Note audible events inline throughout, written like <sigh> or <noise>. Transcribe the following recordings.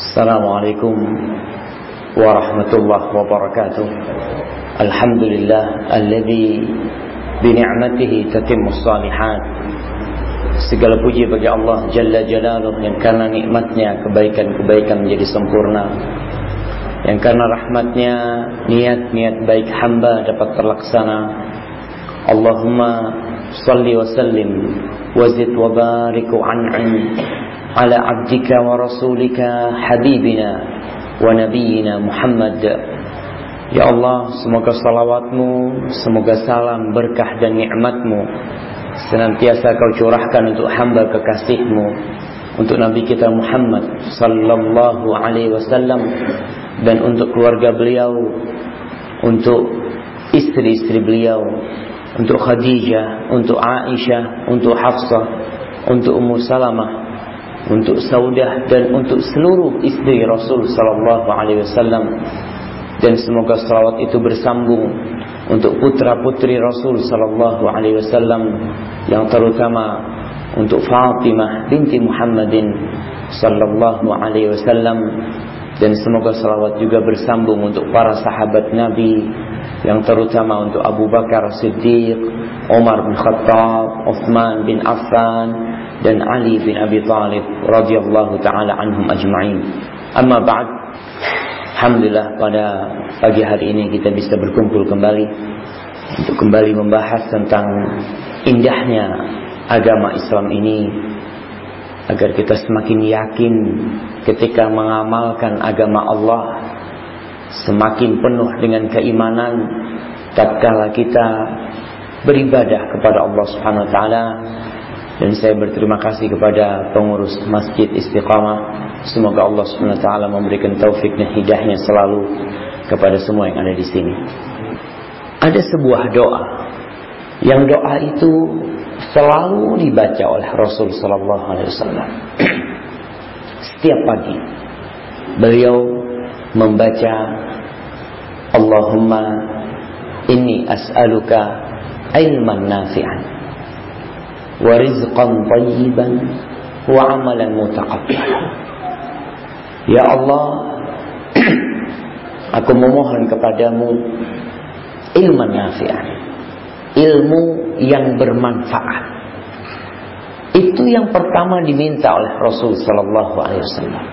السلام عليكم ورحمة الله وبركاته الحمد لله الذي بنعمته تتم الصالحات Segala puji bagi Allah Jalla Jalaluh yang karena nikmatnya kebaikan-kebaikan menjadi sempurna yang karena rahmatnya niat-niat baik hamba dapat terlaksana Allahumma salli wa sallim wazid wa barik wa an'im wa rasulika habibina wa nabiyina Muhammad Ya Allah, semoga salawatmu, semoga salam, berkah dan nikmatmu senantiasa kau curahkan untuk hamba kekasihmu, untuk Nabi kita Muhammad sallallahu alaihi wasallam dan untuk keluarga beliau, untuk istri-istri beliau, untuk Khadijah, untuk Aisyah, untuk Hafsah, untuk Ummu Salamah, untuk Saudah dan untuk seluruh istri Rasul sallallahu alaihi wasallam. Dan semoga salawat itu bersambung untuk putra-putri Rasul sallallahu alaihi wasallam yang terutama untuk Fatimah binti Muhammadin sallallahu alaihi wasallam. Dan semoga salawat juga bersambung untuk para sahabat Nabi yang terutama untuk Abu Bakar Siddiq, Umar bin Khattab, Uthman bin Affan dan Ali bin Abi Thalib radhiyallahu taala anhum ajma'in. Amma ba'd Alhamdulillah pada pagi hari ini kita bisa berkumpul kembali untuk kembali membahas tentang indahnya agama Islam ini agar kita semakin yakin ketika mengamalkan agama Allah semakin penuh dengan keimanan tatkala kita beribadah kepada Allah Subhanahu wa taala dan saya berterima kasih kepada pengurus Masjid Istiqamah. Semoga Allah taala memberikan taufik dan hidayahnya selalu kepada semua yang ada di sini. Ada sebuah doa yang doa itu selalu dibaca oleh Rasul sallallahu alaihi wasallam. <clears throat> Setiap pagi beliau membaca Allahumma inni as'aluka ilman nafi'an wa rizqan tayyiban wa amalan الله Ya Allah, <clears throat> aku memohon kepadamu ilmu nafi'an, ilmu yang bermanfaat. Itu yang pertama diminta oleh Rasul Sallallahu Alaihi Wasallam.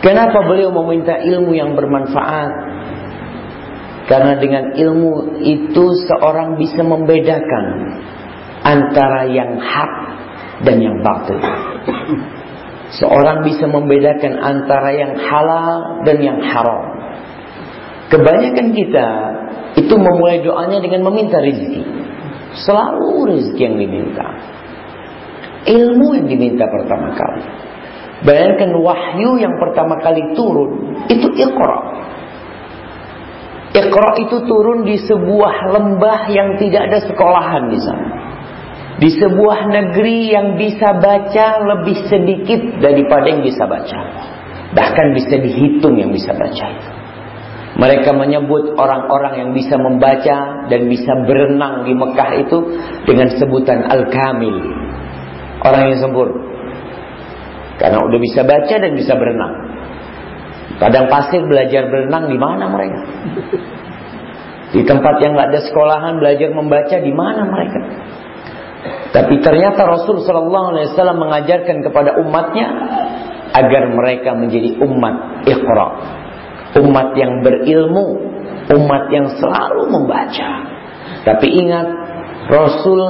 Kenapa beliau meminta ilmu yang bermanfaat? Karena dengan ilmu itu seorang bisa membedakan antara yang hak dan yang batil. Seorang bisa membedakan antara yang halal dan yang haram. Kebanyakan kita itu memulai doanya dengan meminta rezeki. Selalu rezeki yang diminta. Ilmu yang diminta pertama kali. Bayangkan wahyu yang pertama kali turun itu Iqra. Iqra itu turun di sebuah lembah yang tidak ada sekolahan di sana di sebuah negeri yang bisa baca lebih sedikit daripada yang bisa baca. Bahkan bisa dihitung yang bisa baca. Mereka menyebut orang-orang yang bisa membaca dan bisa berenang di Mekah itu dengan sebutan Al-Kamil. Orang yang sempurna. Karena udah bisa baca dan bisa berenang. Padang pasir belajar berenang di mana mereka? Di tempat yang nggak ada sekolahan belajar membaca di mana mereka? Tapi ternyata Rasul Shallallahu Alaihi Wasallam mengajarkan kepada umatnya agar mereka menjadi umat ikhra, umat yang berilmu, umat yang selalu membaca. Tapi ingat, Rasul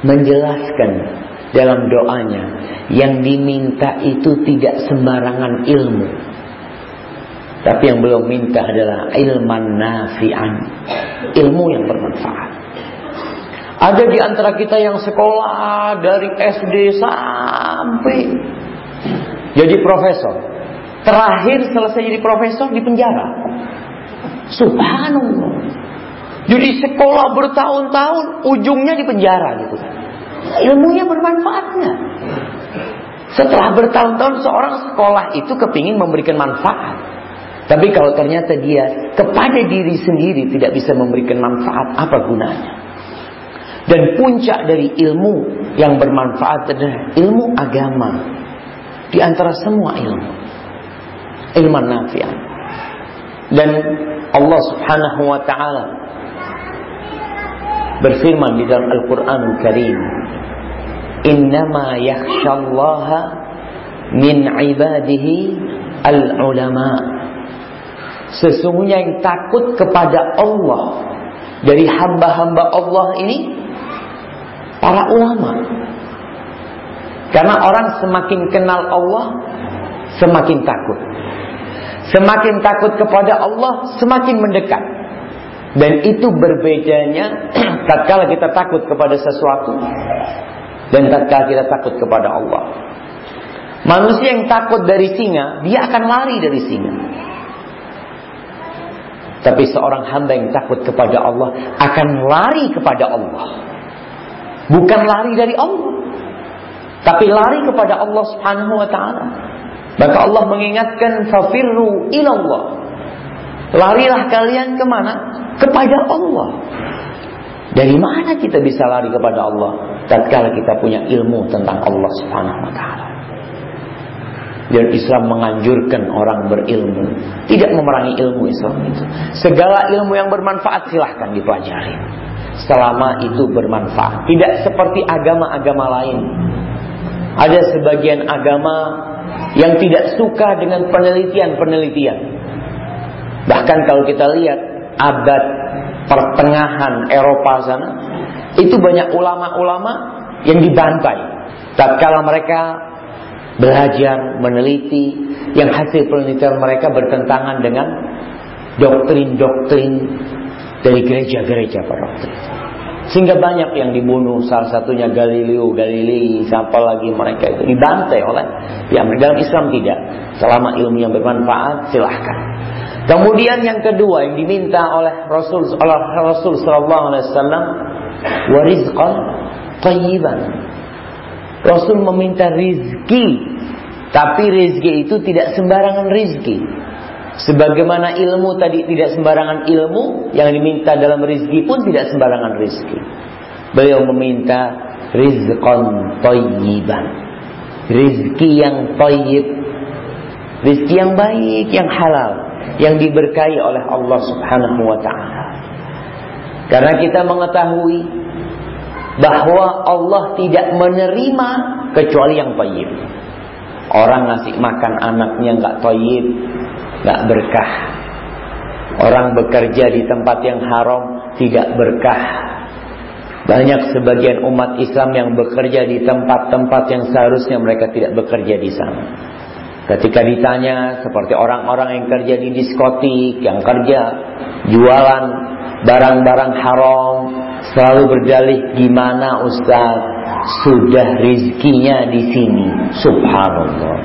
menjelaskan dalam doanya yang diminta itu tidak sembarangan ilmu. Tapi yang belum minta adalah ilman nafi'an, ilmu yang bermanfaat. Ada di antara kita yang sekolah dari SD sampai jadi profesor. Terakhir selesai jadi profesor di penjara. Subhanallah. Jadi sekolah bertahun-tahun ujungnya di penjara gitu. Ilmunya bermanfaat nggak? Setelah bertahun-tahun seorang sekolah itu kepingin memberikan manfaat. Tapi kalau ternyata dia kepada diri sendiri tidak bisa memberikan manfaat, apa gunanya? Dan puncak dari ilmu yang bermanfaat adalah ilmu agama. di antara semua ilmu. Ilmu nafi'ah. Dan Allah Subhanahu wa taala berfirman di dalam Al-Qur'an Karim, "Innama yakhshallaha min ibadihi al-ulama." Sesungguhnya yang takut kepada Allah dari hamba-hamba Allah ini para ulama. Karena orang semakin kenal Allah, semakin takut. Semakin takut kepada Allah, semakin mendekat. Dan itu berbedanya <clears throat> tatkala kita takut kepada sesuatu dan tatkala kita takut kepada Allah. Manusia yang takut dari singa, dia akan lari dari singa. Tapi seorang hamba yang takut kepada Allah akan lari kepada Allah. Bukan lari dari Allah. Tapi lari kepada Allah subhanahu wa ta'ala. Maka Allah mengingatkan fafirru ilallah. Larilah kalian ke mana? Kepada Allah. Dari mana kita bisa lari kepada Allah? Tatkala kita punya ilmu tentang Allah subhanahu wa ta'ala. Dan Islam menganjurkan orang berilmu. Tidak memerangi ilmu Islam itu. Segala ilmu yang bermanfaat silahkan dipelajari. Selama itu bermanfaat. Tidak seperti agama-agama lain. Ada sebagian agama yang tidak suka dengan penelitian-penelitian. Bahkan kalau kita lihat abad pertengahan Eropa sana, itu banyak ulama-ulama yang dibantai. Tatkala mereka belajar, meneliti yang hasil penelitian mereka bertentangan dengan doktrin-doktrin dari gereja-gereja pada waktu itu. Sehingga banyak yang dibunuh, salah satunya Galileo Galilei, siapa lagi mereka itu dibantai oleh ya dalam Islam tidak. Selama ilmu yang bermanfaat silahkan. Kemudian yang kedua yang diminta oleh Rasul oleh Rasul Sallallahu Alaihi Wasallam warizqan tayyiban Rasul meminta rizki. Tapi rizki itu tidak sembarangan rizki. Sebagaimana ilmu tadi tidak sembarangan ilmu, yang diminta dalam rizki pun tidak sembarangan rizki. Beliau meminta rizqan tayyiban. Rizki yang tayyib. Rizki yang baik, yang halal. Yang diberkahi oleh Allah subhanahu wa ta'ala. Karena kita mengetahui bahwa Allah tidak menerima kecuali yang tayyib. Orang ngasih makan anaknya nggak tayyib, nggak berkah. Orang bekerja di tempat yang haram tidak berkah. Banyak sebagian umat Islam yang bekerja di tempat-tempat yang seharusnya mereka tidak bekerja di sana. Ketika ditanya seperti orang-orang yang kerja di diskotik, yang kerja jualan barang-barang haram, selalu berdalih gimana Ustaz? Sudah rizkinya di sini. Subhanallah.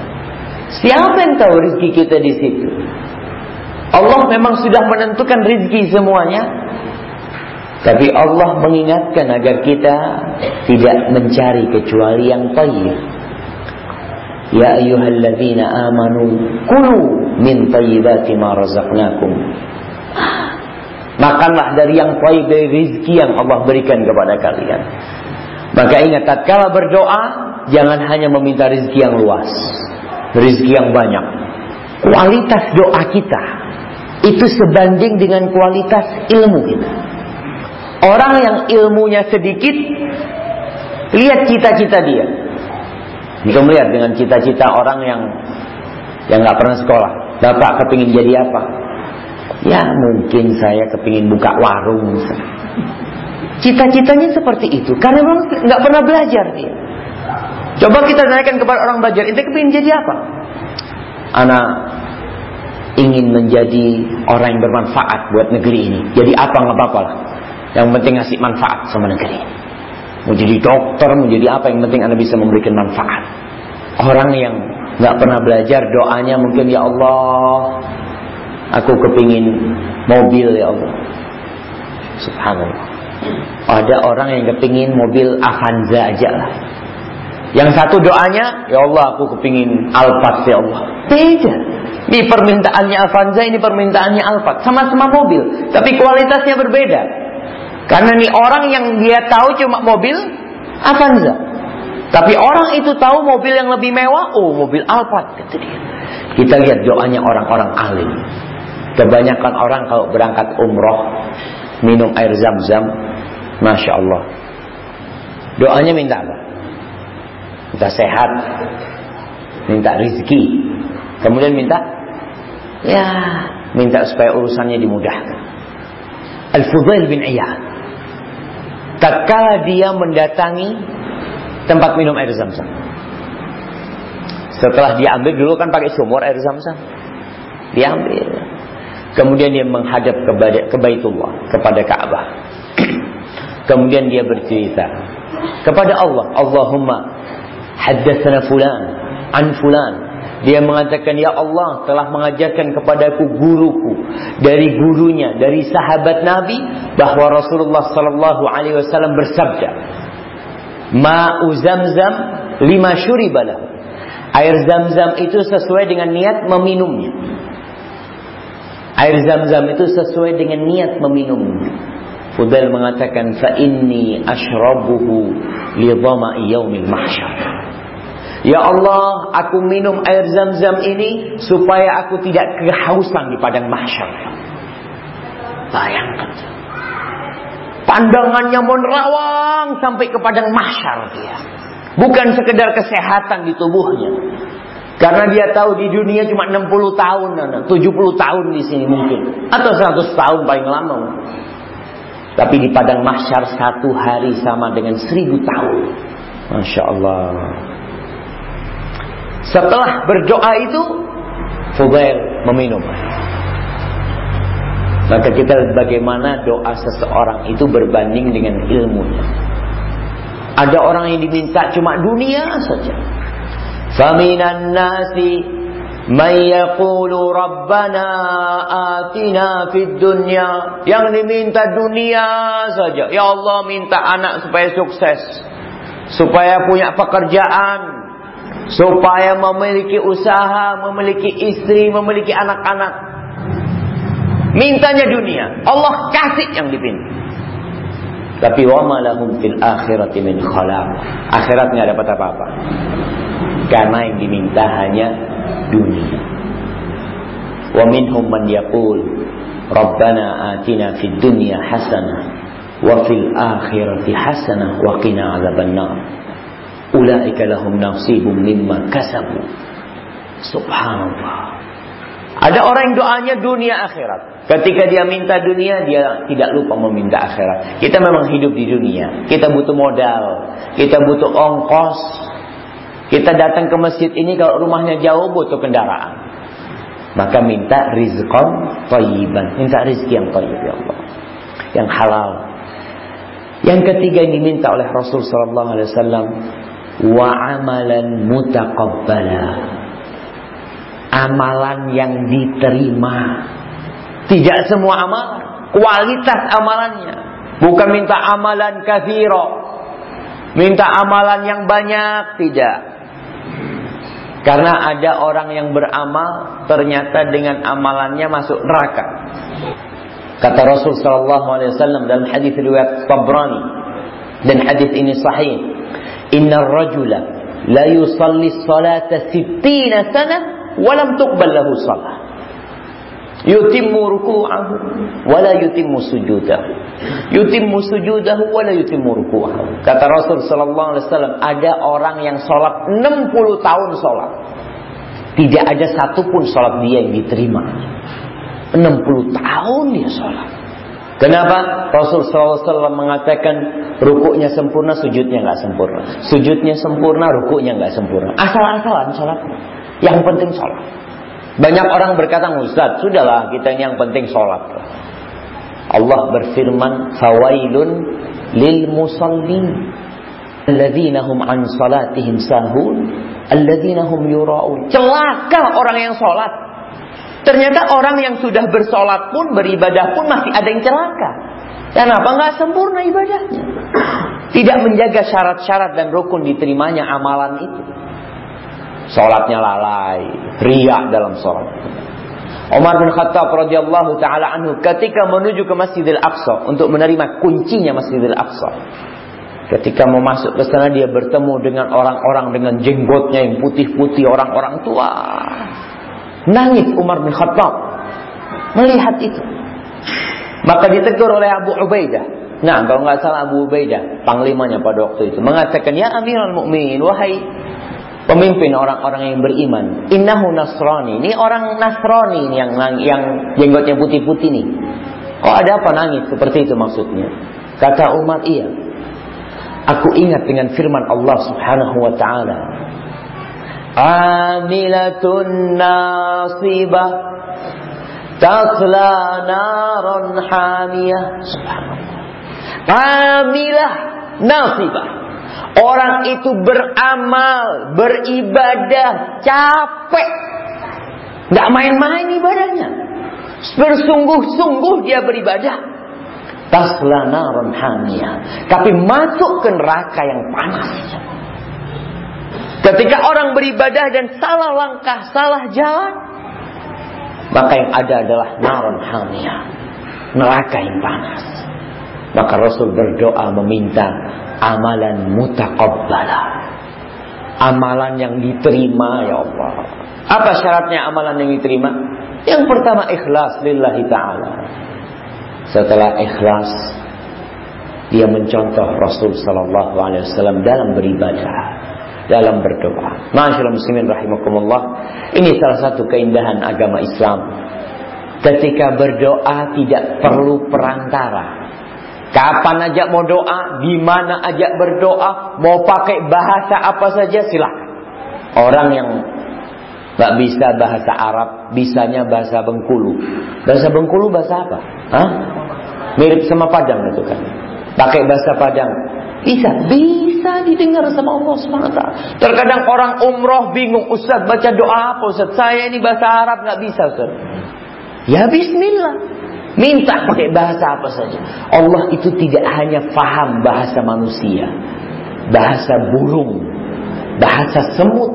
Siapa yang tahu rizki kita di situ? Allah memang sudah menentukan rizki semuanya. Tapi Allah mengingatkan agar kita tidak mencari kecuali yang tayyib. Ya ayyuhalladzina amanu kulu min tayyibati ma razaqnakum Makanlah dari yang baik dari rizki yang Allah berikan kepada kalian. Maka ingat, tatkala berdoa, jangan hanya meminta rizki yang luas. Rizki yang banyak. Kualitas doa kita, itu sebanding dengan kualitas ilmu kita. Orang yang ilmunya sedikit, lihat cita-cita dia. Jika melihat dengan cita-cita orang yang yang nggak pernah sekolah, bapak kepingin jadi apa? Ya mungkin saya kepingin buka warung. Cita-citanya seperti itu. Karena memang nggak pernah belajar dia. Coba kita tanyakan kepada orang belajar, itu kepingin jadi apa? Anak ingin menjadi orang yang bermanfaat buat negeri ini. Jadi apa nggak apa-apa lah. Yang penting ngasih manfaat sama negeri ini. Mau jadi dokter, mau jadi apa yang penting anda bisa memberikan manfaat. Orang yang nggak pernah belajar doanya mungkin ya Allah Aku kepingin mobil ya Allah. Subhanallah. Ada orang yang kepingin mobil Avanza aja lah. Yang satu doanya, ya Allah aku kepingin Alphard ya Allah. Beda. Ini permintaannya Avanza, ini permintaannya Alphard. Sama-sama mobil, tapi kualitasnya berbeda. Karena ini orang yang dia tahu cuma mobil Avanza. Tapi orang itu tahu mobil yang lebih mewah, oh mobil Alphard. Kita lihat doanya orang-orang alim. Kebanyakan orang kalau berangkat umroh minum air zam-zam, masya Allah. Doanya minta apa? Minta sehat, minta rizki, kemudian minta ya minta supaya urusannya dimudahkan. Al-Fudail bin Iyad. Tatkala dia mendatangi tempat minum air zam-zam. Setelah dia ambil dulu kan pakai sumur air zam-zam. Dia ambil. Kemudian dia menghadap kepada ke Baitullah, kepada Ka'bah. <clears throat> Kemudian dia bercerita kepada Allah, Allahumma haddatsana fulan an fulan. Dia mengatakan, Ya Allah telah mengajarkan kepadaku guruku dari gurunya, dari sahabat Nabi bahwa Rasulullah Sallallahu Alaihi Wasallam bersabda, Ma'u zamzam lima syuribalah. Air zam-zam itu sesuai dengan niat meminumnya. Air zam-zam itu sesuai dengan niat meminumnya. Fudail mengatakan fa inni ashrabuhu li mahsyar. Ya Allah, aku minum air zam-zam ini supaya aku tidak kehausan di padang mahsyar. Bayangkan. Pandangannya menerawang sampai ke padang mahsyar dia. Bukan sekedar kesehatan di tubuhnya. Karena dia tahu di dunia cuma 60 tahun, 70 tahun di sini mungkin. Atau 100 tahun paling lama. Tapi di padang mahsyar satu hari sama dengan seribu tahun. Masya Allah. Setelah berdoa itu, Fubail meminum. Maka kita bagaimana doa seseorang itu berbanding dengan ilmunya. Ada orang yang diminta cuma dunia saja. Faminan nasi man yaqulu rabbana atina fid dunya. Yang diminta dunia saja. Ya Allah minta anak supaya sukses. Supaya punya pekerjaan. Supaya memiliki usaha, memiliki istri, memiliki anak-anak. Mintanya dunia. Allah kasih yang dipinta. Tapi wa ma lahum fil akhirati min khalaq. Akhirat nggak dapat apa-apa. Karena yang diminta hanya dunia. Wa minhum man yaqul Rabbana atina fid dunya hasanah wa fil akhirati hasanah wa qina adzabannar. Ulaika lahum nasibum mimma kasabu. Subhanallah. Ada orang yang doanya dunia akhirat. Ketika dia minta dunia, dia tidak lupa meminta akhirat. Kita memang hidup di dunia. Kita butuh modal. Kita butuh ongkos. Kita datang ke masjid ini kalau rumahnya jauh butuh kendaraan. Maka minta rizqan tayyiban. Minta rizki yang tayyib ya Allah. Yang halal. Yang ketiga yang diminta oleh Rasul sallallahu alaihi wasallam wa amalan mutaqabbala amalan yang diterima. Tidak semua amalan, kualitas amalannya. Bukan minta amalan kathiro. Minta amalan yang banyak, tidak. Karena ada orang yang beramal ternyata dengan amalannya masuk neraka. Kata Rasul sallallahu alaihi wasallam dalam hadis riwayat Tabrani dan hadis ini sahih. Inna rajula la yusalli salata sittina sana walam tuqbal lahu salah. Yutimmu ruku'ahu wala yutimmu sujudahu. Yutimmu sujudahu wala yutimmu ruku'ahu. Kata Rasul sallallahu alaihi wasallam, ada orang yang salat 60 tahun salat. Tidak ada satupun salat dia yang diterima. 60 tahun dia salat. Kenapa? Rasul SAW mengatakan rukuknya sempurna, sujudnya nggak sempurna. Sujudnya sempurna, rukuknya nggak sempurna. Asal-asalan salatnya. Yang penting sholat. Banyak orang berkata, Ustaz, sudahlah kita ini yang penting sholat. Allah berfirman, Fawailun lil musallin. Alladzina hum an salatihim sahun. Alladzina hum yura'un. Celaka orang yang sholat. Ternyata orang yang sudah bersolat pun, beribadah pun masih ada yang celaka. Kenapa nggak sempurna ibadahnya? Tidak menjaga syarat-syarat dan rukun diterimanya amalan itu. Sholatnya lalai, riak dalam sholat. Umar bin Khattab radhiyallahu taala anhu ketika menuju ke Masjidil Aqsa untuk menerima kuncinya Masjidil Aqsa. Ketika mau masuk ke sana dia bertemu dengan orang-orang dengan jenggotnya yang putih-putih, orang-orang tua. Nangis Umar bin Khattab melihat itu. Maka ditegur oleh Abu Ubaidah. Nah, kalau nggak salah Abu Ubaidah, panglimanya pada waktu itu, mengatakan, Ya Amirul Mukminin, wahai pemimpin orang-orang yang beriman, innahu Nasrani. Ini orang Nasrani yang yang jenggotnya putih-putih nih. Oh ada apa nangis seperti itu maksudnya? Kata Umar, iya. Aku ingat dengan firman Allah Subhanahu wa taala. Amilatun nasibah tasla naran hamiyah. Subhanallah. Amilah nasibah. Orang itu beramal, beribadah, capek. Gak main-main ibadahnya. Bersungguh-sungguh dia beribadah tasla naran hamiyah. Tapi masuk ke neraka yang panas. Ketika orang beribadah dan salah langkah, salah jalan, maka yang ada adalah naran hamiyah. Neraka yang panas. Maka Rasul berdoa meminta amalan mutaqabbala. Amalan yang diterima ya Allah. Apa syaratnya amalan yang diterima? Yang pertama ikhlas lillahi ta'ala. Setelah ikhlas, dia mencontoh Rasul Sallallahu Alaihi Wasallam dalam beribadah, dalam berdoa. Masyaallah muslimin rahimakumullah. Ini salah satu keindahan agama Islam. Ketika berdoa tidak perlu perantara. Kapan aja mau doa, di mana aja berdoa, mau pakai bahasa apa saja silakan. Orang yang nggak bisa bahasa Arab, bisanya bahasa Bengkulu. Bahasa Bengkulu bahasa apa? Hah? Mirip sama Padang itu kan. Pakai bahasa Padang. Bisa, bisa didengar sama Allah SWT. Terkadang orang umroh bingung, Ustaz baca doa apa Ustaz? Saya ini bahasa Arab nggak bisa Ustaz. Ya Bismillah. Minta pakai bahasa apa saja. Allah itu tidak hanya faham bahasa manusia. Bahasa burung. Bahasa semut.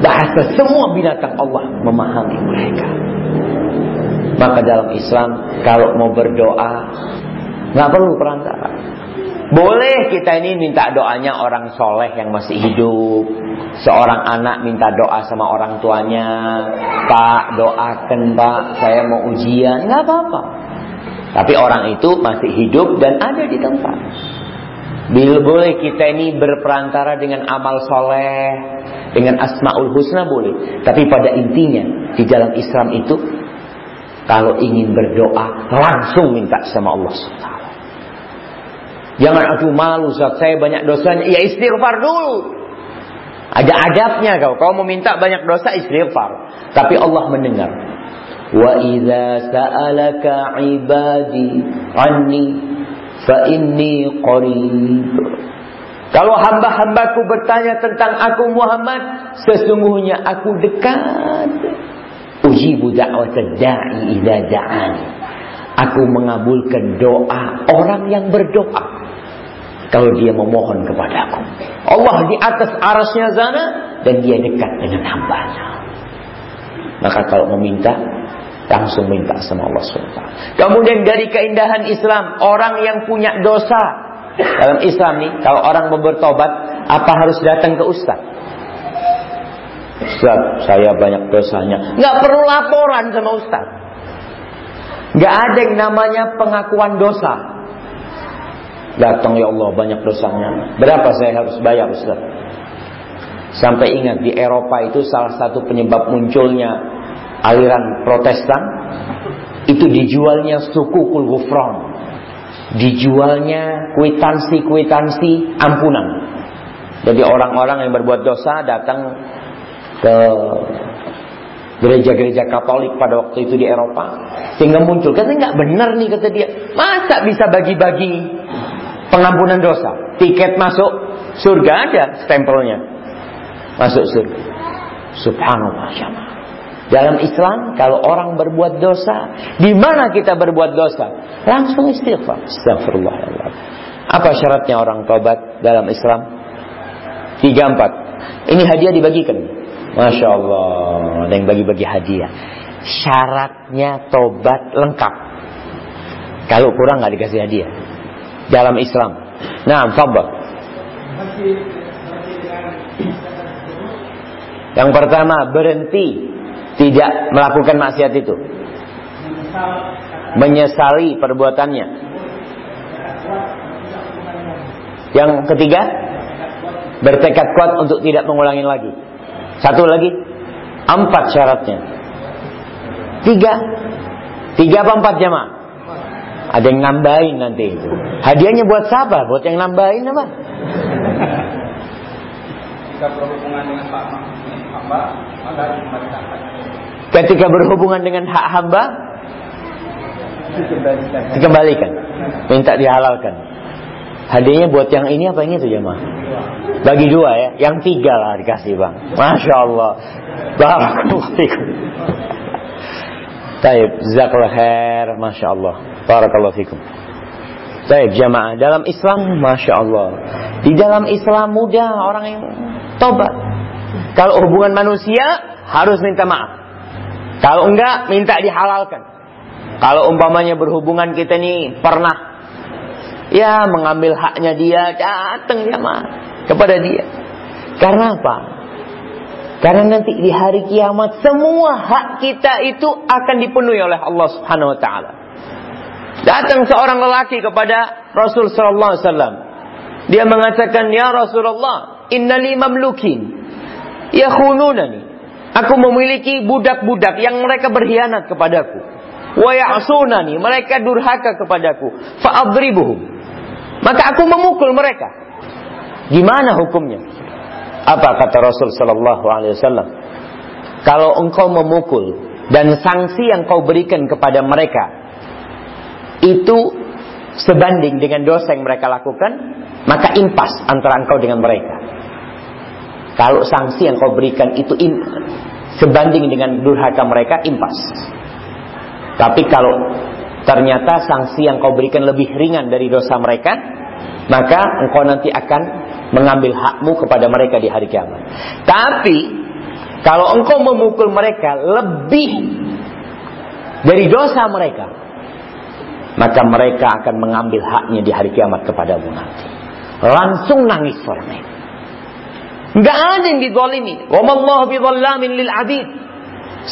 Bahasa semua binatang Allah memahami mereka. Maka dalam Islam kalau mau berdoa nggak perlu perantara. Boleh kita ini minta doanya orang soleh yang masih hidup. Seorang anak minta doa sama orang tuanya. Pak doakan pak saya mau ujian. nggak apa-apa. Tapi orang itu masih hidup dan ada di tempat. Bila boleh kita ini berperantara dengan amal soleh, dengan asmaul husna boleh. Tapi pada intinya di dalam Islam itu kalau ingin berdoa langsung minta sama Allah SWT. Jangan aku malu saat saya banyak dosanya. Ya istighfar dulu. Ada adabnya kau. Kau mau minta banyak dosa istighfar. Tapi Allah mendengar. Sa'alaka ibadi anni fa inni qarib. Kalau hamba-hambaku bertanya tentang aku Muhammad, sesungguhnya aku dekat. Ujibu da'wat da'i idza da'ani. Aku mengabulkan doa orang yang berdoa. Kalau dia memohon kepadaku. Allah di atas arasnya sana dan dia dekat dengan hambanya. Maka kalau meminta, langsung minta sama Allah SWT. Kemudian dari keindahan Islam, orang yang punya dosa dalam Islam nih, kalau orang mau bertobat, apa harus datang ke ustaz? Ustaz, saya banyak dosanya. Nggak perlu laporan sama Ustaz. Nggak ada yang namanya pengakuan dosa. Datang ya Allah banyak dosanya. Berapa saya harus bayar Ustaz? Sampai ingat di Eropa itu salah satu penyebab munculnya aliran Protestan itu dijualnya suku Kulgufron. Dijualnya kwitansi-kwitansi ampunan. Jadi orang-orang yang berbuat dosa datang ke gereja-gereja Katolik pada waktu itu di Eropa sehingga muncul. Katanya nggak benar nih kata dia. Masa bisa bagi-bagi pengampunan dosa? Tiket masuk surga ada stempelnya. Masuk surga. Subhanallah dalam Islam kalau orang berbuat dosa di mana kita berbuat dosa langsung istighfar astagfirullah apa syaratnya orang tobat dalam Islam tiga empat ini hadiah dibagikan Masya Allah, ada yang bagi-bagi hadiah. Syaratnya tobat lengkap. Kalau kurang nggak dikasih hadiah. Dalam Islam. Nah, fabel. Yang pertama, berhenti tidak melakukan maksiat itu. Menyesali perbuatannya. Yang ketiga, bertekad kuat untuk tidak mengulangi lagi. Satu lagi, empat syaratnya. Tiga, tiga apa empat jamaah? Ada yang nambahin nanti itu. Hadiahnya buat siapa? Buat yang nambahin apa? Jika berhubungan dengan Pak maka Ketika berhubungan dengan hak hamba, dikembalikan. Minta dihalalkan. Hadiahnya buat yang ini apa ini tuh jemaah? Bagi dua ya, yang tiga lah dikasih bang. Masya Allah. Barakallahu fikum. Taib, zakallah khair, Masya Allah. Barakallahu fikum. Taib, jamaah. Dalam Islam, Masya Allah. Di dalam Islam mudah orang yang tobat. Kalau hubungan manusia, harus minta maaf. Kalau enggak, minta dihalalkan. Kalau umpamanya berhubungan kita nih pernah ya mengambil haknya dia, datang ya mah kepada dia. Karena apa? Karena nanti di hari kiamat semua hak kita itu akan dipenuhi oleh Allah Subhanahu wa taala. Datang seorang lelaki kepada Rasul sallallahu alaihi wasallam. Dia mengatakan, "Ya Rasulullah, innali mamlukin yakhununani." Aku memiliki budak-budak yang mereka berkhianat kepadaku. Wa mereka durhaka kepadaku. Fa'adribuhum. Maka aku memukul mereka. Gimana hukumnya? Apa kata Rasul sallallahu alaihi wasallam? Kalau engkau memukul dan sanksi yang kau berikan kepada mereka itu sebanding dengan dosa yang mereka lakukan, maka impas antara engkau dengan mereka. Kalau sanksi yang kau berikan itu in, sebanding dengan durhaka mereka, impas. Tapi kalau ternyata sanksi yang kau berikan lebih ringan dari dosa mereka, maka engkau nanti akan mengambil hakmu kepada mereka di hari kiamat. Tapi kalau engkau memukul mereka lebih dari dosa mereka, maka mereka akan mengambil haknya di hari kiamat kepadamu nanti. Langsung nangis orang Enggak ada yang dizalimi. Wa mallahu lil abid.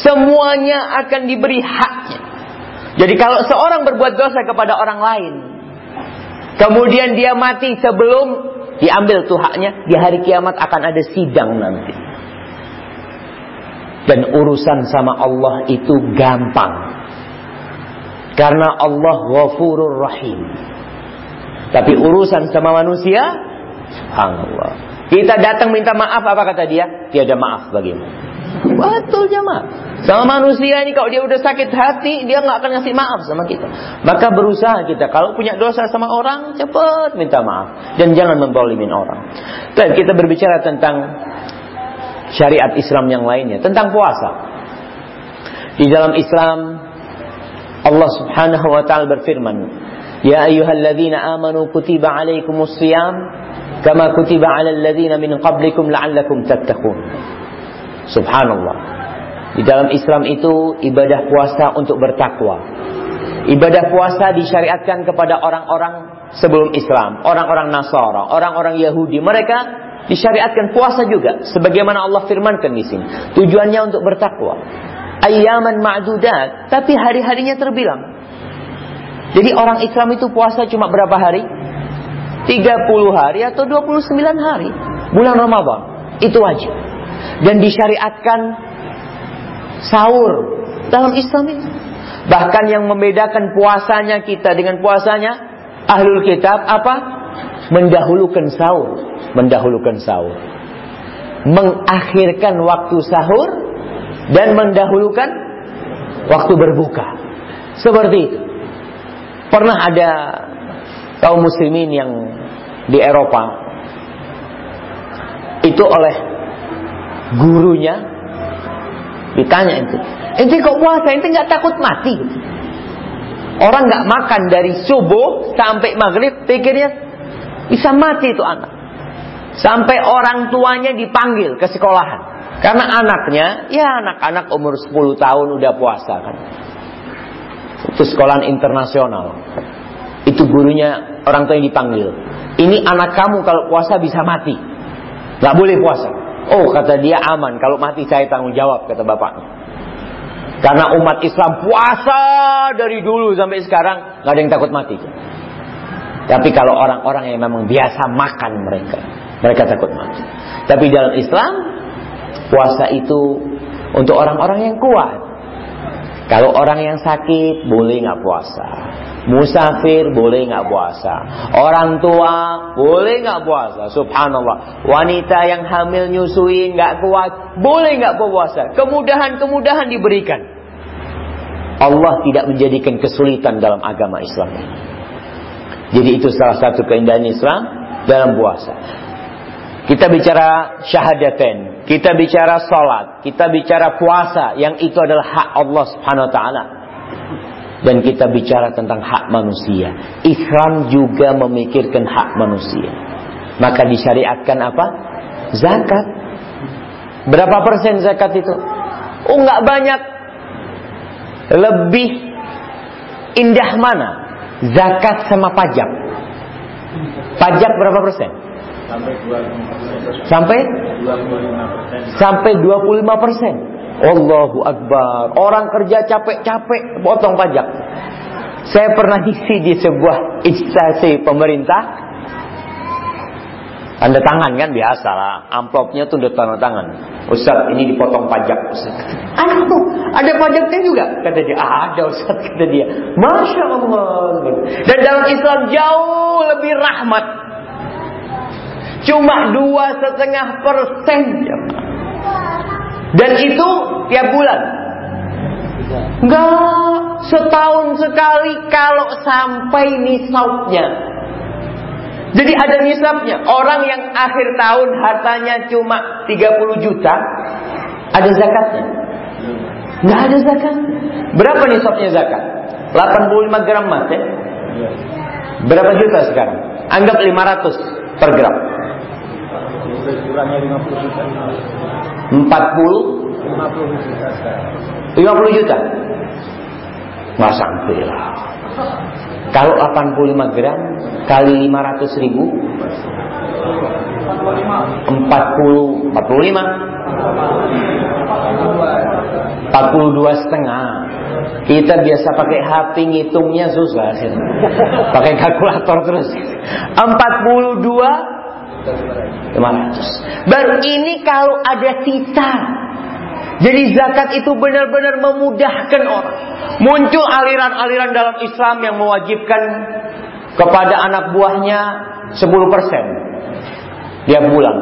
Semuanya akan diberi haknya. Jadi kalau seorang berbuat dosa kepada orang lain, kemudian dia mati sebelum diambil tuh haknya, di hari kiamat akan ada sidang nanti. Dan urusan sama Allah itu gampang. Karena Allah ghafurur rahim. Tapi urusan sama manusia, subhanallah. Kita datang minta maaf apa kata dia? Tiada maaf bagimu. Betul jemaah. Sama manusia ini kalau dia udah sakit hati, dia nggak akan ngasih maaf sama kita. Maka berusaha kita kalau punya dosa sama orang, cepat minta maaf dan jangan membolimin orang. Dan kita berbicara tentang syariat Islam yang lainnya, tentang puasa. Di dalam Islam Allah Subhanahu wa taala berfirman, "Ya ayyuhalladzina amanu kutiba alaikumus kama kutiba 'alal ladzina min qablikum la'allakum tattaqun. Subhanallah. Di dalam Islam itu ibadah puasa untuk bertakwa. Ibadah puasa disyariatkan kepada orang-orang sebelum Islam, orang-orang Nasara, orang-orang Yahudi. Mereka disyariatkan puasa juga sebagaimana Allah firmankan di sini. Tujuannya untuk bertakwa. Ayyaman ma'dudat, tapi hari-harinya terbilang. Jadi orang Islam itu puasa cuma berapa hari? 30 hari atau 29 hari. Bulan Ramadan. Itu wajib. Dan disyariatkan sahur dalam Islam itu. Bahkan yang membedakan puasanya kita dengan puasanya ahlul kitab apa? Mendahulukan sahur. Mendahulukan sahur. Mengakhirkan waktu sahur dan mendahulukan waktu berbuka. Seperti itu. Pernah ada kaum muslimin yang di Eropa. Itu oleh gurunya ditanya itu. Ente kok puasa? Ente nggak takut mati? Orang nggak makan dari subuh sampai maghrib pikirnya bisa mati itu anak. Sampai orang tuanya dipanggil ke sekolahan. Karena anaknya ya anak-anak umur 10 tahun udah puasa kan. Itu sekolahan internasional itu gurunya orang tua yang dipanggil. Ini anak kamu kalau puasa bisa mati. Gak boleh puasa. Oh kata dia aman. Kalau mati saya tanggung jawab kata bapaknya. Karena umat Islam puasa dari dulu sampai sekarang nggak ada yang takut mati. Tapi kalau orang-orang yang memang biasa makan mereka, mereka takut mati. Tapi dalam Islam puasa itu untuk orang-orang yang kuat. Kalau orang yang sakit boleh nggak puasa. Musafir boleh nggak puasa. Orang tua boleh nggak puasa. Subhanallah. Wanita yang hamil nyusuin nggak kuat boleh nggak puasa. Kemudahan-kemudahan diberikan. Allah tidak menjadikan kesulitan dalam agama Islam. Jadi itu salah satu keindahan Islam dalam puasa. Kita bicara syahadaten, kita bicara salat, kita bicara puasa yang itu adalah hak Allah Subhanahu wa taala dan kita bicara tentang hak manusia. Islam juga memikirkan hak manusia. Maka disyariatkan apa? Zakat. Berapa persen zakat itu? Oh nggak banyak. Lebih indah mana? Zakat sama pajak. Pajak berapa persen? Sampai 25 persen. Sampai 25 persen. Allahu Akbar. Orang kerja capek-capek potong pajak. Saya pernah isi di sebuah instansi pemerintah. Tanda tangan kan biasa lah. Amplopnya tuh udah tanda tangan. Ustaz ini dipotong pajak. Ustaz. Aduh, ada pajaknya juga. Kata dia, ada Ustaz. Kata dia. Masya Allah. Dan dalam Islam jauh lebih rahmat. Cuma dua setengah persen. Dan itu tiap bulan. Enggak, setahun sekali kalau sampai nisabnya. Jadi ada nisabnya. Orang yang akhir tahun hartanya cuma 30 juta, ada zakatnya. Enggak ada zakat. Berapa nisabnya zakat? 85 gram emas ya? Berapa juta sekarang? Anggap 500 per gram. Kurangnya 50 juta. 40 50 juta Nggak sampai lah. Kalau 85 gram Kali 500 ribu? 40 45 42 setengah. Kita biasa pakai HP ngitungnya susah pakai kalkulator terus. 42 500. Baru ini kalau ada sisa. Jadi zakat itu benar-benar memudahkan orang. Muncul aliran-aliran dalam Islam yang mewajibkan kepada anak buahnya 10% dia pulang.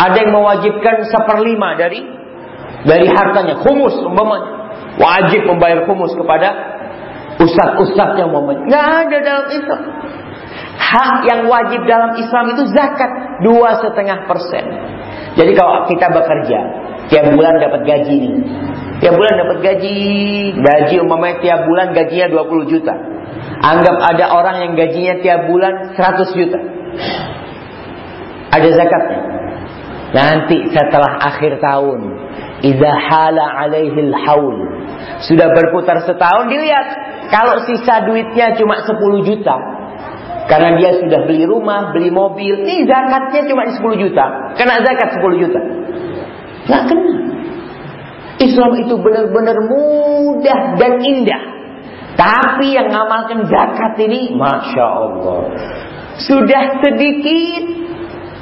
Ada yang mewajibkan seperlima dari dari hartanya, khumus umpamanya. Wajib membayar khumus kepada ustadz-ustadz yang mau Nggak ada dalam Islam. Hak yang wajib dalam Islam itu zakat dua setengah persen. Jadi kalau kita bekerja, tiap bulan dapat gaji nih. Tiap bulan dapat gaji, gaji umpamanya tiap bulan gajinya 20 juta. Anggap ada orang yang gajinya tiap bulan 100 juta. Ada zakatnya. Nanti setelah akhir tahun, idza hala alaihil haul. Sudah berputar setahun dilihat kalau sisa duitnya cuma 10 juta, karena dia sudah beli rumah, beli mobil. Ini zakatnya cuma 10 juta. Kena zakat 10 juta. Nggak kena. Islam itu benar-benar mudah dan indah. Tapi yang ngamalkan zakat ini, Masya Allah. Sudah sedikit,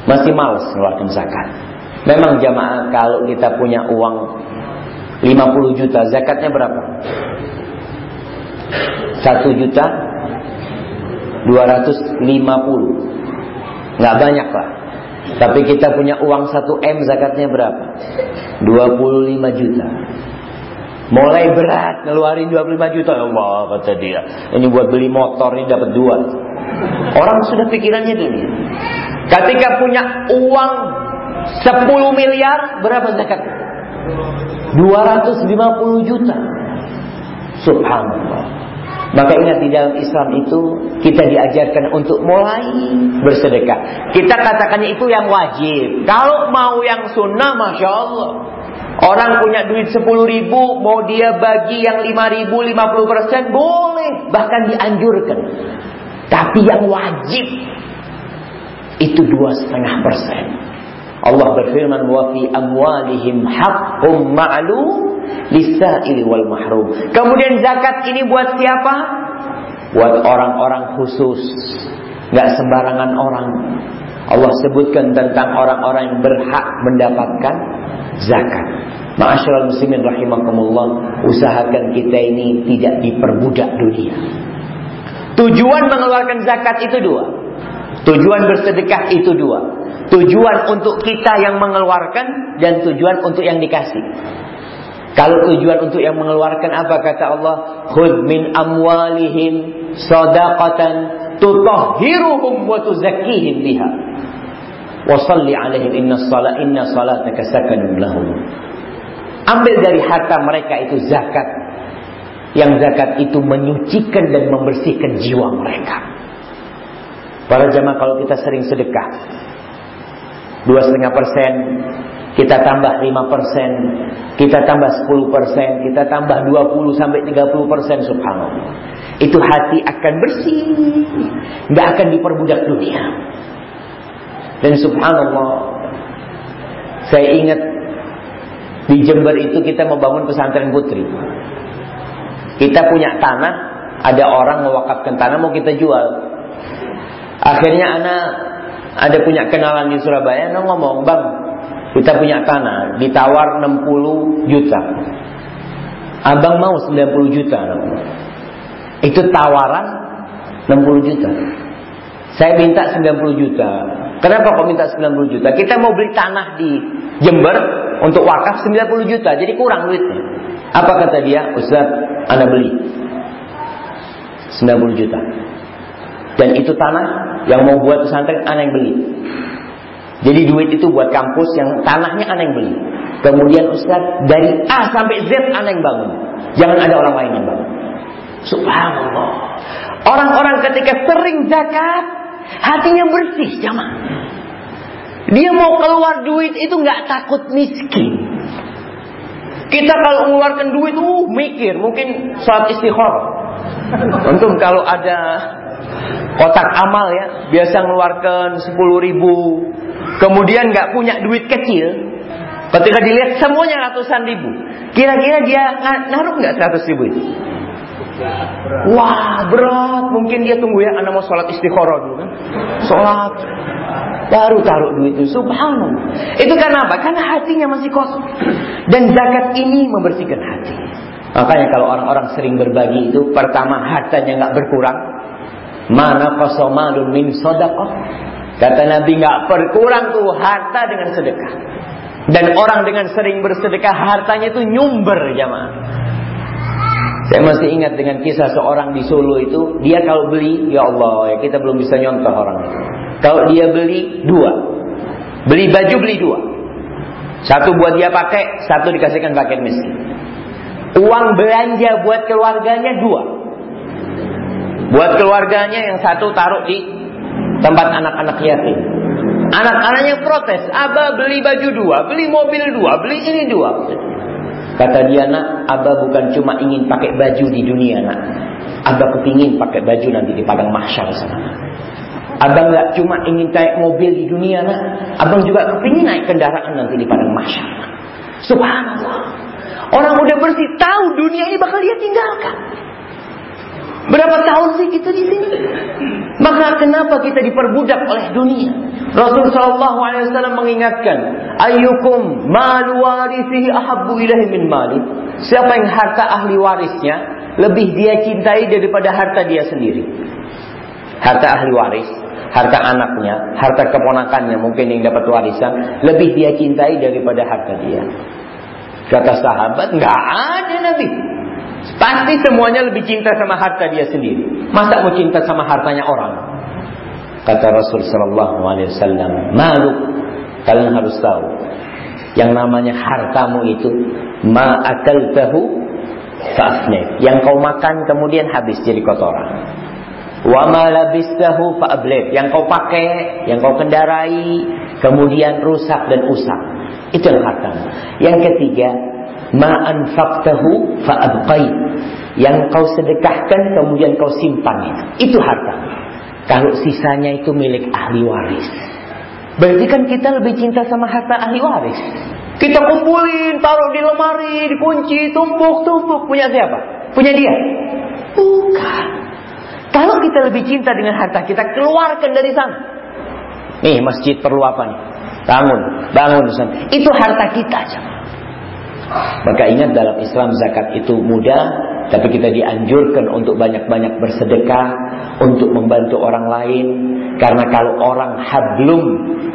masih males ngeluarkan zakat. Memang jamaah kalau kita punya uang 50 juta, zakatnya berapa? 1 juta 250 nggak banyak lah tapi kita punya uang 1 M zakatnya berapa? 25 juta. Mulai berat ngeluarin 25 juta. Ya Allah kata dia. Ini buat beli motor ini dapat dua. Orang sudah pikirannya dunia ketika punya uang 10 miliar berapa zakat? 250 juta. Subhanallah maka ingat di dalam Islam itu kita diajarkan untuk mulai bersedekah. Kita katakannya itu yang wajib. Kalau mau yang sunnah, masya Allah. Orang punya duit 10 ribu, mau dia bagi yang 5 ribu, 50 persen, boleh. Bahkan dianjurkan. Tapi yang wajib. Itu dua setengah persen. Allah berfirman wa fi amwalihim haqqum ma'lum lisail wal mahrum. Kemudian zakat ini buat siapa? Buat orang-orang khusus. Nggak sembarangan orang. Allah sebutkan tentang orang-orang yang berhak mendapatkan zakat. Ma'asyiral muslimin rahimakumullah, usahakan kita ini tidak diperbudak dunia. Tujuan mengeluarkan zakat itu dua. Tujuan bersedekah itu dua. Tujuan untuk kita yang mengeluarkan dan tujuan untuk yang dikasih. Kalau tujuan untuk yang mengeluarkan apa kata Allah? Khud min amwalihim sadaqatan tutahhiruhum wa tuzakkihim biha. Wa salli alaihim inna salat inna salataka sakanun lahum. Ambil dari harta mereka itu zakat. Yang zakat itu menyucikan dan membersihkan jiwa mereka. Para jamaah kalau kita sering sedekah. Dua setengah persen. Kita tambah lima persen. Kita tambah sepuluh persen. Kita tambah dua puluh sampai tiga puluh persen. Subhanallah. Itu hati akan bersih. Nggak akan diperbudak dunia. Dan subhanallah. Saya ingat di Jember itu kita membangun pesantren putri. Kita punya tanah, ada orang mewakafkan tanah mau kita jual. Akhirnya anak ada punya kenalan di Surabaya, anak ngomong, "Bang, kita punya tanah, ditawar 60 juta." Abang mau 90 juta. Itu tawaran 60 juta. Saya minta 90 juta. Kenapa kok minta 90 juta? Kita mau beli tanah di Jember untuk wakaf 90 juta, jadi kurang duitnya. Apa kata dia? Ustaz, Anda beli 90 juta. Dan itu tanah yang mau buat pesantren Anda yang beli. Jadi duit itu buat kampus yang tanahnya Anda yang beli. Kemudian Ustaz, dari A sampai Z Anda yang bangun. Jangan ada orang lain yang bangun. Subhanallah. Orang-orang ketika sering zakat, hatinya bersih, jamaah. Dia mau keluar duit itu nggak takut miskin. Kita kalau mengeluarkan duit, uh mikir, mungkin saat istikharah. Untung kalau ada kotak amal ya, biasa mengeluarkan 10 ribu, kemudian nggak punya duit kecil, ketika dilihat semuanya ratusan ribu, kira-kira dia naruh nggak 100 ribu itu? Wah berat, mungkin dia tunggu ya, anak mau sholat istikharah dulu kan, sholat, baru taruh duit itu. Subhanallah. Itu karena apa? Karena hatinya masih kosong. Dan zakat ini membersihkan hati. Makanya kalau orang-orang sering berbagi itu, pertama hartanya nggak berkurang. Mana kosomalun min sodakoh. Kata Nabi nggak berkurang tuh harta dengan sedekah. Dan orang dengan sering bersedekah hartanya itu nyumber jamaah. Saya masih ingat dengan kisah seorang di Solo itu, dia kalau beli, ya Allah, ya kita belum bisa nyontoh orang. Kalau dia beli dua, beli baju beli dua, satu buat dia pakai, satu dikasihkan paket miskin. Uang belanja buat keluarganya dua, buat keluarganya yang satu taruh di tempat anak-anak yatim. Anak-anaknya protes, Abah beli baju dua, beli mobil dua, beli ini dua. Kata dia nak, Abah bukan cuma ingin pakai baju di dunia nak. Abah kepingin pakai baju nanti di padang mahsyar sana. Abang nggak cuma ingin naik mobil di dunia nak. Abang juga kepingin naik kendaraan nanti di padang mahsyar. Subhanallah. Orang udah bersih tahu dunia ini bakal dia tinggalkan. Berapa tahun sih kita di sini? Maka kenapa kita diperbudak oleh dunia? Rasul Shallallahu Alaihi Wasallam mengingatkan, Ayyukum malu warisihi ahabbu ilahi min mali. Siapa yang harta ahli warisnya lebih dia cintai daripada harta dia sendiri. Harta ahli waris, harta anaknya, harta keponakannya mungkin yang dapat warisan lebih dia cintai daripada harta dia. Kata sahabat, nggak ada Nabi. Pasti semuanya lebih cinta sama harta dia sendiri. Masa mau cinta sama hartanya orang? Kata Rasul Sallallahu Alaihi Wasallam, malu. Kalian harus tahu, yang namanya hartamu itu ma akal tahu faafne. Yang kau makan kemudian habis jadi kotoran. Wa ma labistahu. Yang kau pakai, yang kau kendarai, kemudian rusak dan usang. Itu yang hartamu. Yang ketiga, ma anfaqtahu fa'abqai. Yang kau sedekahkan kemudian kau simpan itu. Itu harta. Kalau sisanya itu milik ahli waris. Berarti kan kita lebih cinta sama harta ahli waris. Kita kumpulin, taruh di lemari, dikunci, tumpuk-tumpuk. Punya siapa? Punya dia? Bukan. Kalau kita lebih cinta dengan harta kita, keluarkan dari sana. Nih, masjid perlu apa nih? Bangun, bangun. Itu harta kita. Maka ingat dalam Islam zakat itu mudah, tapi kita dianjurkan untuk banyak-banyak bersedekah, untuk membantu orang lain. Karena kalau orang hablum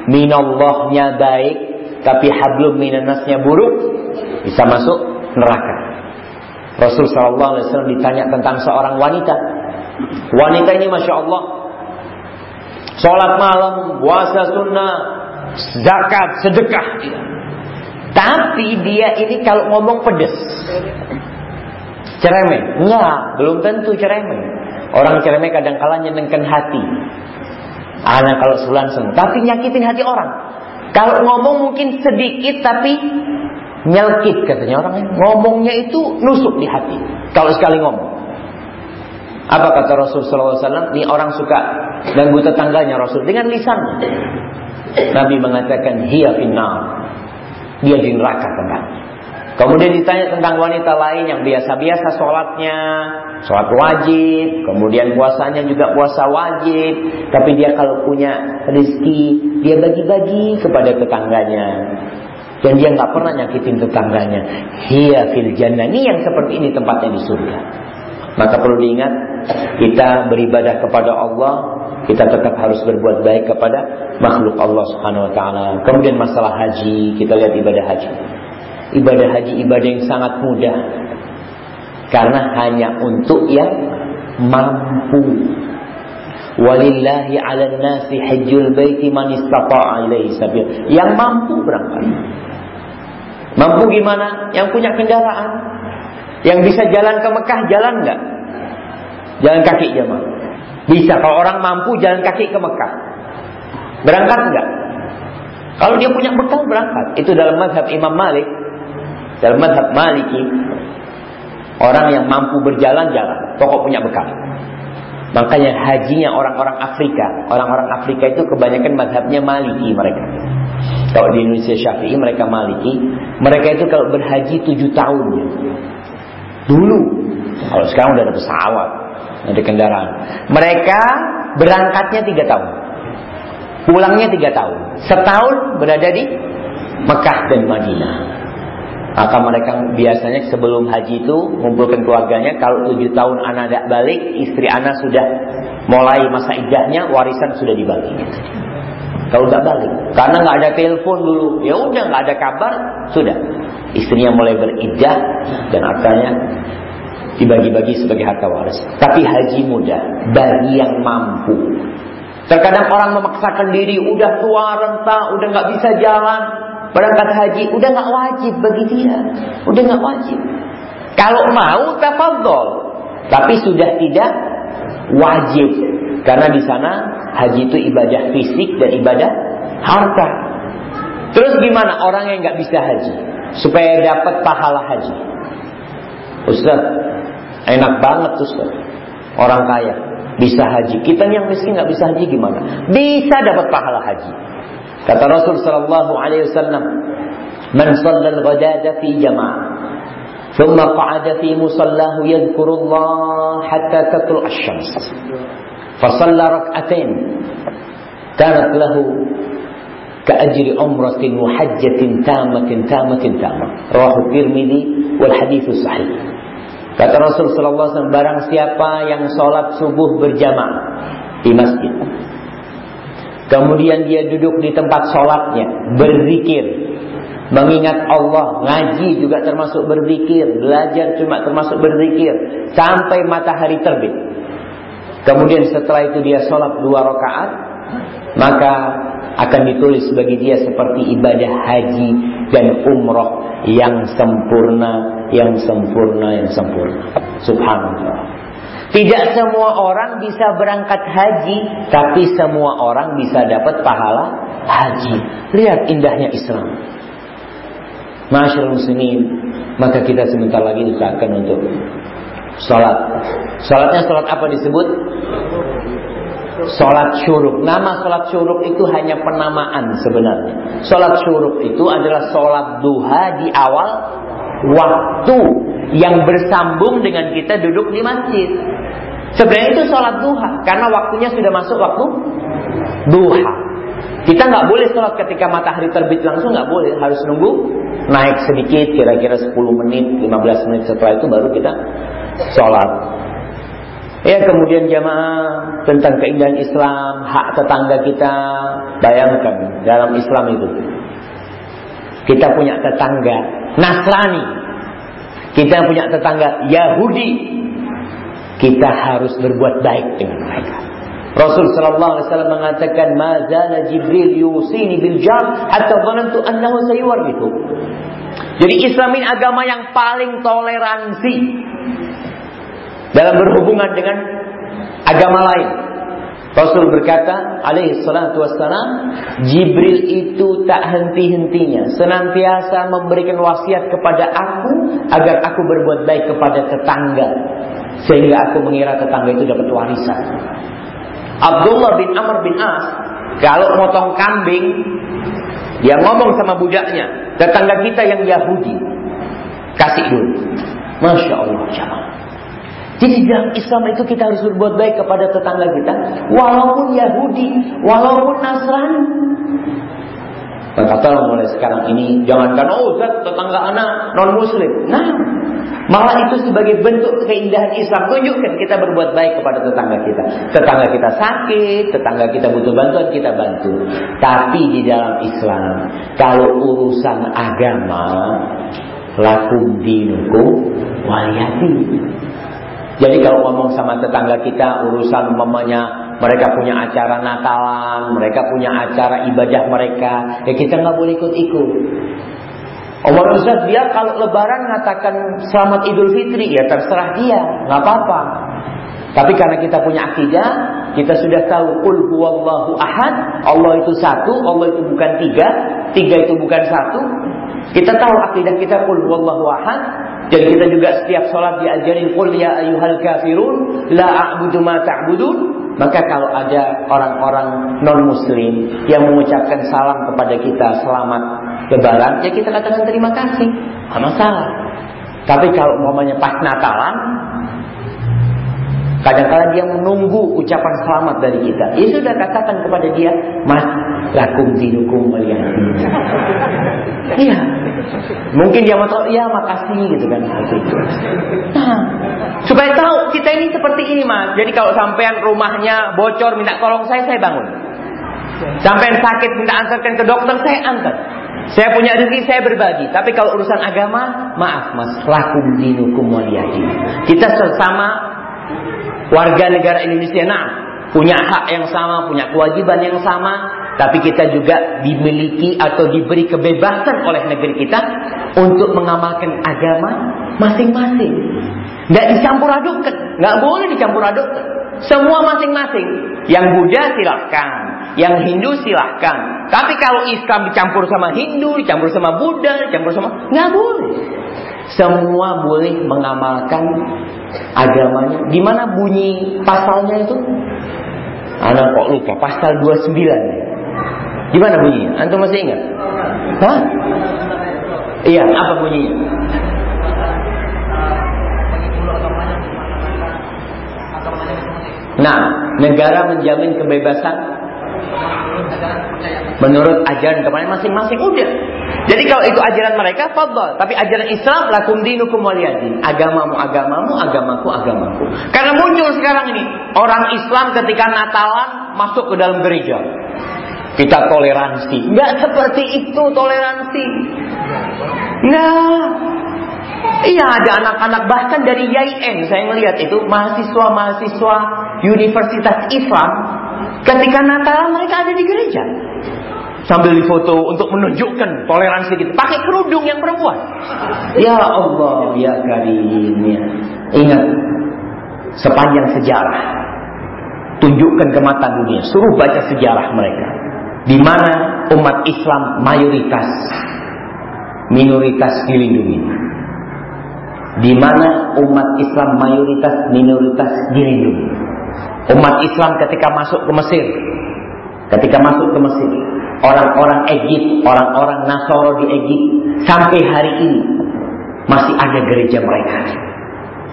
minallahnya baik, tapi hablum minanasnya buruk, bisa masuk neraka. Rasul Wasallam ditanya tentang seorang wanita. Wanita ini masya Allah, sholat malam, puasa sunnah, zakat, sedekah. Tapi dia ini kalau ngomong pedes. Ceremeh. Enggak, belum tentu ceremeh. Orang ceremeh kadang kala nyenengkan hati. Anak kalau selangsung. Tapi nyakitin hati orang. Kalau ngomong mungkin sedikit tapi nyelkit katanya orang ngomongnya itu nusuk di hati kalau sekali ngomong apa kata Rasul SAW ini orang suka ganggu tetangganya Rasul dengan lisan Nabi mengatakan hiya finnar dia di neraka tempatnya. Kemudian ditanya tentang wanita lain yang biasa-biasa sholatnya, sholat wajib, kemudian puasanya juga puasa wajib, tapi dia kalau punya rezeki, dia bagi-bagi kepada tetangganya. Dan dia nggak pernah nyakitin tetangganya. Hiya fil jannah. Ini yang seperti ini tempatnya di surga. Maka perlu diingat, kita beribadah kepada Allah, kita tetap harus berbuat baik kepada makhluk Allah Subhanahu wa taala. Kemudian masalah haji, kita lihat ibadah haji. Ibadah haji ibadah yang sangat mudah. Karena hanya untuk yang mampu. Walillahi 'alan nasi hajjul baiti man istata'a ilaihi sabil. Yang mampu berangkat. Mampu gimana? Yang punya kendaraan. Yang bisa jalan ke Mekah, jalan nggak? Jalan kaki jemaah. Bisa kalau orang mampu jalan kaki ke Mekah. Berangkat nggak? Kalau dia punya bekal berangkat. Itu dalam mazhab Imam Malik. Dalam mazhab Maliki. Orang yang mampu berjalan jalan. Pokok punya bekal. Makanya hajinya orang-orang Afrika. Orang-orang Afrika itu kebanyakan mazhabnya Maliki mereka. Kalau di Indonesia Syafi'i mereka Maliki. Mereka itu kalau berhaji tujuh tahun. Dulu. Kalau sekarang udah ada pesawat. Ada kendaraan. Mereka berangkatnya tiga tahun. Pulangnya tiga tahun. Setahun berada di Mekah dan Madinah. Maka mereka biasanya sebelum haji itu mengumpulkan keluarganya. Kalau tujuh tahun anak tidak balik, istri anak sudah mulai masa idahnya, warisan sudah dibagi. Kalau nggak balik, karena nggak ada telepon dulu, ya udah nggak ada kabar, sudah. Istrinya mulai beridah dan akhirnya dibagi-bagi sebagai harta waris. Tapi haji mudah bagi yang mampu. Terkadang orang memaksakan diri, udah tua renta, udah nggak bisa jalan, berangkat haji, udah nggak wajib bagi dia, udah nggak wajib. Kalau mau tafadhol, tapi sudah tidak wajib karena di sana haji itu ibadah fisik dan ibadah harta. Terus gimana orang yang nggak bisa haji supaya dapat pahala haji? Ustaz, enak banget Ustaz. Orang kaya bisa haji. Kita yang miskin nggak bisa haji gimana? Bisa dapat pahala haji. Kata Rasul sallallahu alaihi wasallam, "Man shalla al-ghadata fi jama'ah, ثم قعد في مصلاه يذكر الله حتى تطلع الشمس فصلى ركعتين كانت له كأجر عمرة وحجة تامة تامة تامة رواه الترمذي والحديث صحيح Kata Rasul Sallallahu Alaihi Wasallam, barang siapa yang sholat subuh berjamaah di masjid, kemudian dia duduk di tempat sholatnya, berzikir, mengingat Allah, ngaji juga termasuk berzikir, belajar cuma termasuk berzikir, sampai matahari terbit. Kemudian setelah itu dia sholat dua rakaat, maka akan ditulis bagi dia seperti ibadah haji dan umroh yang sempurna, yang sempurna, yang sempurna. Subhanallah. Tidak semua orang bisa berangkat haji, tapi semua orang bisa dapat pahala haji. Lihat indahnya Islam. Masyaallah muslimin, maka kita sebentar lagi usahakan untuk sholat. Sholatnya sholat apa disebut? Sholat syuruk. Nama sholat syuruk itu hanya penamaan sebenarnya. Sholat syuruk itu adalah sholat duha di awal waktu yang bersambung dengan kita duduk di masjid. Sebenarnya itu sholat duha karena waktunya sudah masuk waktu duha. Kita nggak boleh sholat ketika matahari terbit langsung nggak boleh, harus nunggu naik sedikit kira-kira 10 menit, 15 menit setelah itu baru kita sholat. Ya kemudian jamaah tentang keindahan Islam, hak tetangga kita, bayangkan dalam Islam itu. Kita punya tetangga Nasrani, kita punya tetangga Yahudi, kita harus berbuat baik dengan mereka. Rasul sallallahu alaihi wasallam mengatakan, "Ma zala Jibril yusini bil jar hatta dhanantu annahu sayuwarrithu." Jadi Islam ini agama yang paling toleransi dalam berhubungan dengan agama lain. Rasul berkata, alaihi salatu wassalam, Jibril itu tak henti-hentinya, senantiasa memberikan wasiat kepada aku agar aku berbuat baik kepada tetangga, sehingga aku mengira tetangga itu dapat warisan. Abdullah bin Amr bin As, kalau motong kambing, dia ngomong sama budaknya, tetangga kita yang Yahudi, kasih dulu. Masya Allah, jamaah. Jadi dalam Islam itu kita harus berbuat baik kepada tetangga kita, walaupun Yahudi, walaupun Nasrani. Tolong mulai sekarang ini jangankan oh Zat tetangga anak non Muslim. Nah, malah itu sebagai bentuk keindahan Islam. Tunjukkan kita berbuat baik kepada tetangga kita. Tetangga kita sakit, tetangga kita butuh bantuan kita bantu. Tapi di dalam Islam, kalau urusan agama, lakum dinukum waliyati. Jadi kalau ngomong sama tetangga kita urusan mamanya mereka punya acara Natalan, mereka punya acara ibadah mereka, ya kita nggak boleh ikut-ikut. Omar Ustaz dia kalau lebaran mengatakan selamat Idul Fitri ya terserah dia, nggak apa-apa. Tapi karena kita punya akidah, kita sudah tahu kul huwallahu ahad, Allah itu satu, Allah itu bukan tiga, tiga itu bukan satu. Kita tahu akidah kita kul huwallahu ahad, dan kita juga setiap sholat diajarin kul ya ayyuhal kafirun la a'budu ma ta'budun. Maka kalau ada orang-orang non-muslim yang mengucapkan salam kepada kita selamat lebaran, ya kita katakan terima kasih. Tidak masalah. Tapi kalau umpamanya pas Natalan, kadang-kadang dia menunggu ucapan selamat dari kita. Ya sudah katakan kepada dia, Mas, lakum dinukum melihat. Iya. Mungkin dia mau ya makasih gitu kan. Nah, supaya tahu kita ini seperti ini mas. Jadi kalau sampean rumahnya bocor minta tolong saya, saya bangun. Sampean sakit minta antarkan ke dokter, saya antar. Saya punya rezeki, saya berbagi. Tapi kalau urusan agama, maaf mas, lakum dinukum waliyadin. Kita sesama warga negara Indonesia, nah punya hak yang sama, punya kewajiban yang sama, tapi kita juga dimiliki atau diberi kebebasan oleh negeri kita untuk mengamalkan agama masing-masing. Nggak dicampur adukkan, nggak boleh dicampur adukkan. Semua masing-masing. Yang Buddha silahkan, yang Hindu silahkan. Tapi kalau Islam dicampur sama Hindu, dicampur sama Buddha, dicampur sama nggak boleh. Semua boleh mengamalkan agamanya. Di mana bunyi pasalnya itu? Anak kok lupa pasal 29 ya. Gimana bunyinya? Antum masih ingat? Hah? Iya, apa bunyinya? Nah, negara menjamin kebebasan menurut ajaran kemarin masing-masing udah. Jadi kalau itu ajaran mereka, fadl. Tapi ajaran Islam, lakum dinukum waliyadin. Agamamu, agamamu, agamaku, agamaku. Karena muncul sekarang ini, orang Islam ketika Natalan masuk ke dalam gereja. Kita toleransi. Nggak seperti itu toleransi. Nah, iya ada anak-anak bahkan dari YIN saya melihat itu mahasiswa-mahasiswa Universitas Islam ketika Natal mereka ada di gereja sambil difoto untuk menunjukkan toleransi kita pakai kerudung yang perempuan ya Allah ya Karim ya. ingat sepanjang sejarah tunjukkan ke mata dunia suruh baca sejarah mereka di mana umat Islam mayoritas, minoritas dilindungi. Di mana umat Islam mayoritas, minoritas dilindungi. Umat Islam ketika masuk ke Mesir, ketika masuk ke Mesir, orang-orang Egypt, orang-orang Nasoro di Egypt, sampai hari ini masih ada gereja mereka.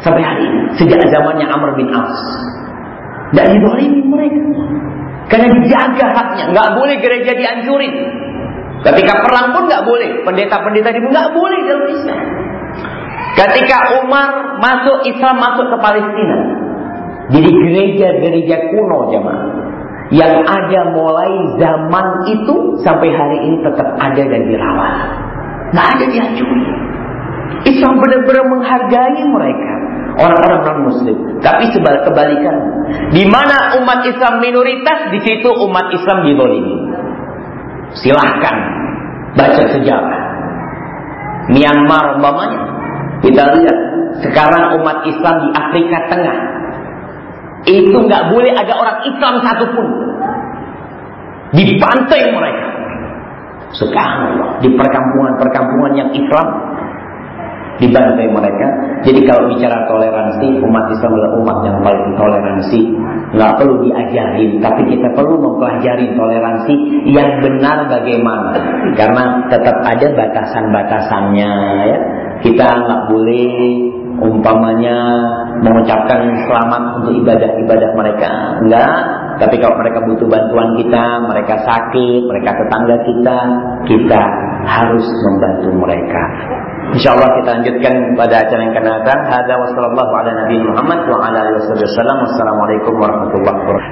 Sampai hari ini, sejak zamannya Amr bin As. Tidak didolimi mereka. Karena dijaga haknya. Nggak boleh gereja dihancurin. Ketika perang pun nggak boleh. Pendeta-pendeta di nggak boleh dalam Islam. Ketika Umar masuk Islam masuk ke Palestina. Jadi gereja-gereja kuno jemaah. Yang ada mulai zaman itu sampai hari ini tetap ada dan dirawat. Nggak ada dihancurin. Islam benar-benar menghargai mereka orang-orang non muslim. Tapi sebalik kebalikan, di mana umat Islam minoritas, di situ umat Islam didolimi. Silahkan baca sejarah. Myanmar umpamanya, kita lihat sekarang umat Islam di Afrika Tengah itu nggak boleh ada orang Islam satupun dibantai mereka. Sekarang di perkampungan-perkampungan yang Islam dibantai mereka. Jadi kalau bicara toleransi, umat Islam adalah umat yang paling toleransi. Nggak perlu diajarin, tapi kita perlu mempelajari toleransi yang benar bagaimana. Karena tetap ada batasan-batasannya ya. Kita nggak boleh umpamanya mengucapkan selamat untuk ibadah-ibadah mereka. Enggak, tapi kalau mereka butuh bantuan kita, mereka sakit, mereka tetangga kita, kita harus membantu mereka. InsyaAllah kita lanjutkan pada acara yang akan datang. Hada wa ala nabi Muhammad wa ala alihi wasallam. Wassalamualaikum warahmatullahi wabarakatuh.